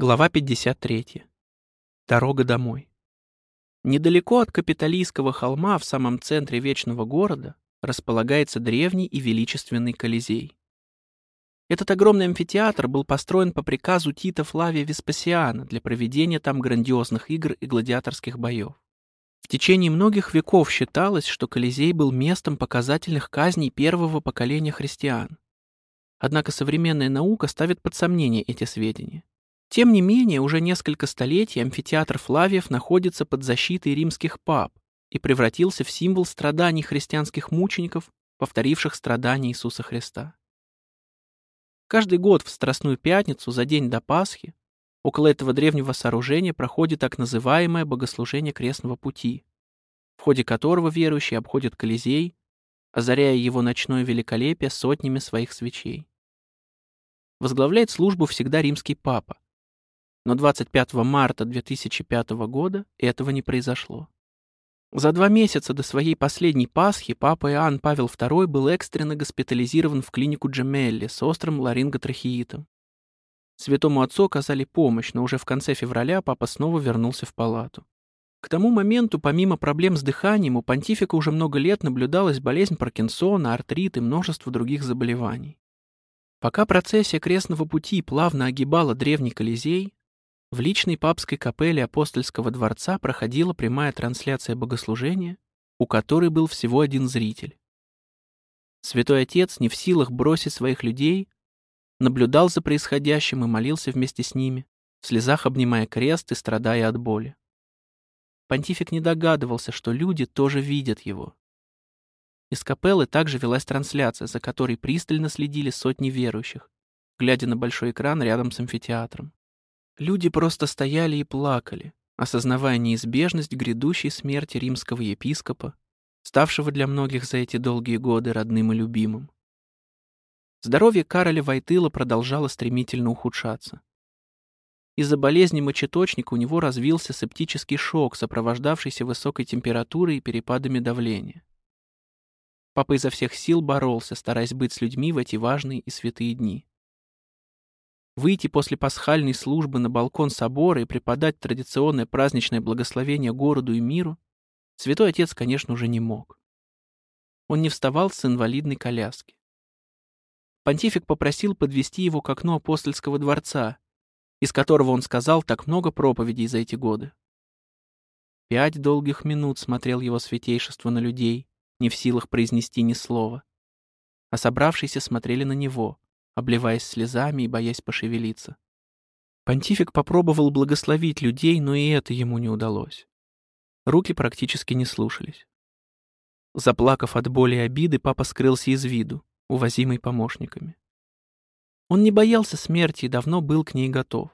Глава 53. Дорога домой. Недалеко от Капитолийского холма в самом центре Вечного города располагается древний и величественный Колизей. Этот огромный амфитеатр был построен по приказу Тита Флавия Веспасиана для проведения там грандиозных игр и гладиаторских боев. В течение многих веков считалось, что Колизей был местом показательных казней первого поколения христиан. Однако современная наука ставит под сомнение эти сведения. Тем не менее, уже несколько столетий амфитеатр Флавиев находится под защитой римских пап и превратился в символ страданий христианских мучеников, повторивших страдания Иисуса Христа. Каждый год в Страстную Пятницу за день до Пасхи около этого древнего сооружения проходит так называемое богослужение крестного пути, в ходе которого верующие обходят Колизей, озаряя его ночное великолепие сотнями своих свечей. Возглавляет службу всегда римский папа, но 25 марта 2005 года этого не произошло. За два месяца до своей последней Пасхи папа Иоанн Павел II был экстренно госпитализирован в клинику Джемелли с острым ларинготрахеитом. Святому отцу оказали помощь, но уже в конце февраля папа снова вернулся в палату. К тому моменту, помимо проблем с дыханием, у понтифика уже много лет наблюдалась болезнь Паркинсона, артрит и множество других заболеваний. Пока процессия крестного пути плавно огибала древний Колизей, в личной папской капелле апостольского дворца проходила прямая трансляция богослужения, у которой был всего один зритель. Святой Отец, не в силах бросить своих людей, наблюдал за происходящим и молился вместе с ними, в слезах обнимая крест и страдая от боли. Понтифик не догадывался, что люди тоже видят его. Из капеллы также велась трансляция, за которой пристально следили сотни верующих, глядя на большой экран рядом с амфитеатром. Люди просто стояли и плакали, осознавая неизбежность грядущей смерти римского епископа, ставшего для многих за эти долгие годы родным и любимым. Здоровье Кароля Войтыла продолжало стремительно ухудшаться. Из-за болезни мочеточника у него развился септический шок, сопровождавшийся высокой температурой и перепадами давления. Папа изо всех сил боролся, стараясь быть с людьми в эти важные и святые дни. Выйти после пасхальной службы на балкон собора и преподать традиционное праздничное благословение городу и миру святой отец, конечно, уже не мог. Он не вставал с инвалидной коляски. Понтифик попросил подвести его к окну апостольского дворца, из которого он сказал так много проповедей за эти годы. Пять долгих минут смотрел его святейшество на людей, не в силах произнести ни слова. А собравшиеся смотрели на него, обливаясь слезами и боясь пошевелиться. Понтифик попробовал благословить людей, но и это ему не удалось. Руки практически не слушались. Заплакав от боли и обиды, папа скрылся из виду, увозимый помощниками. Он не боялся смерти и давно был к ней готов.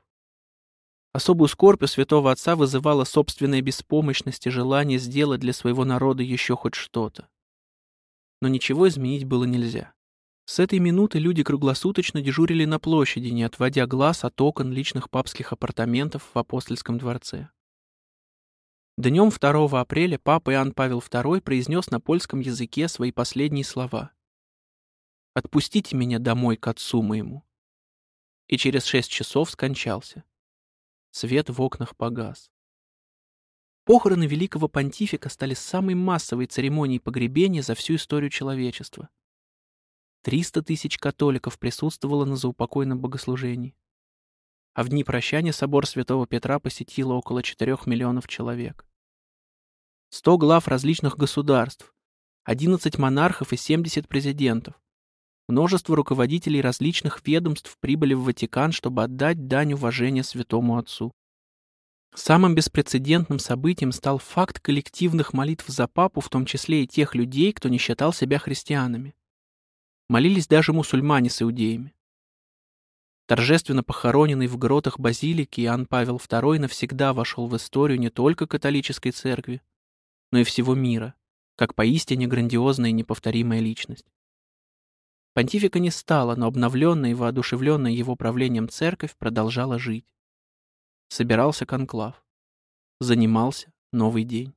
Особую скорбь у святого отца вызывала собственная беспомощность и желание сделать для своего народа еще хоть что-то. Но ничего изменить было нельзя. С этой минуты люди круглосуточно дежурили на площади, не отводя глаз от окон личных папских апартаментов в апостольском дворце. Днем 2 апреля папа Иоанн Павел II произнес на польском языке свои последние слова. «Отпустите меня домой к отцу моему». И через шесть часов скончался. Свет в окнах погас. Похороны великого понтифика стали самой массовой церемонией погребения за всю историю человечества. 300 тысяч католиков присутствовало на заупокойном богослужении. А в дни прощания собор Святого Петра посетило около 4 миллионов человек. 100 глав различных государств, 11 монархов и 70 президентов. Множество руководителей различных ведомств прибыли в Ватикан, чтобы отдать дань уважения святому отцу. Самым беспрецедентным событием стал факт коллективных молитв за папу, в том числе и тех людей, кто не считал себя христианами. Молились даже мусульмане с иудеями. Торжественно похороненный в гротах базилики Иоанн Павел II навсегда вошел в историю не только католической церкви, но и всего мира, как поистине грандиозная и неповторимая личность. Понтифика не стало, но обновленная и воодушевленная его правлением церковь продолжала жить. Собирался конклав. Занимался новый день.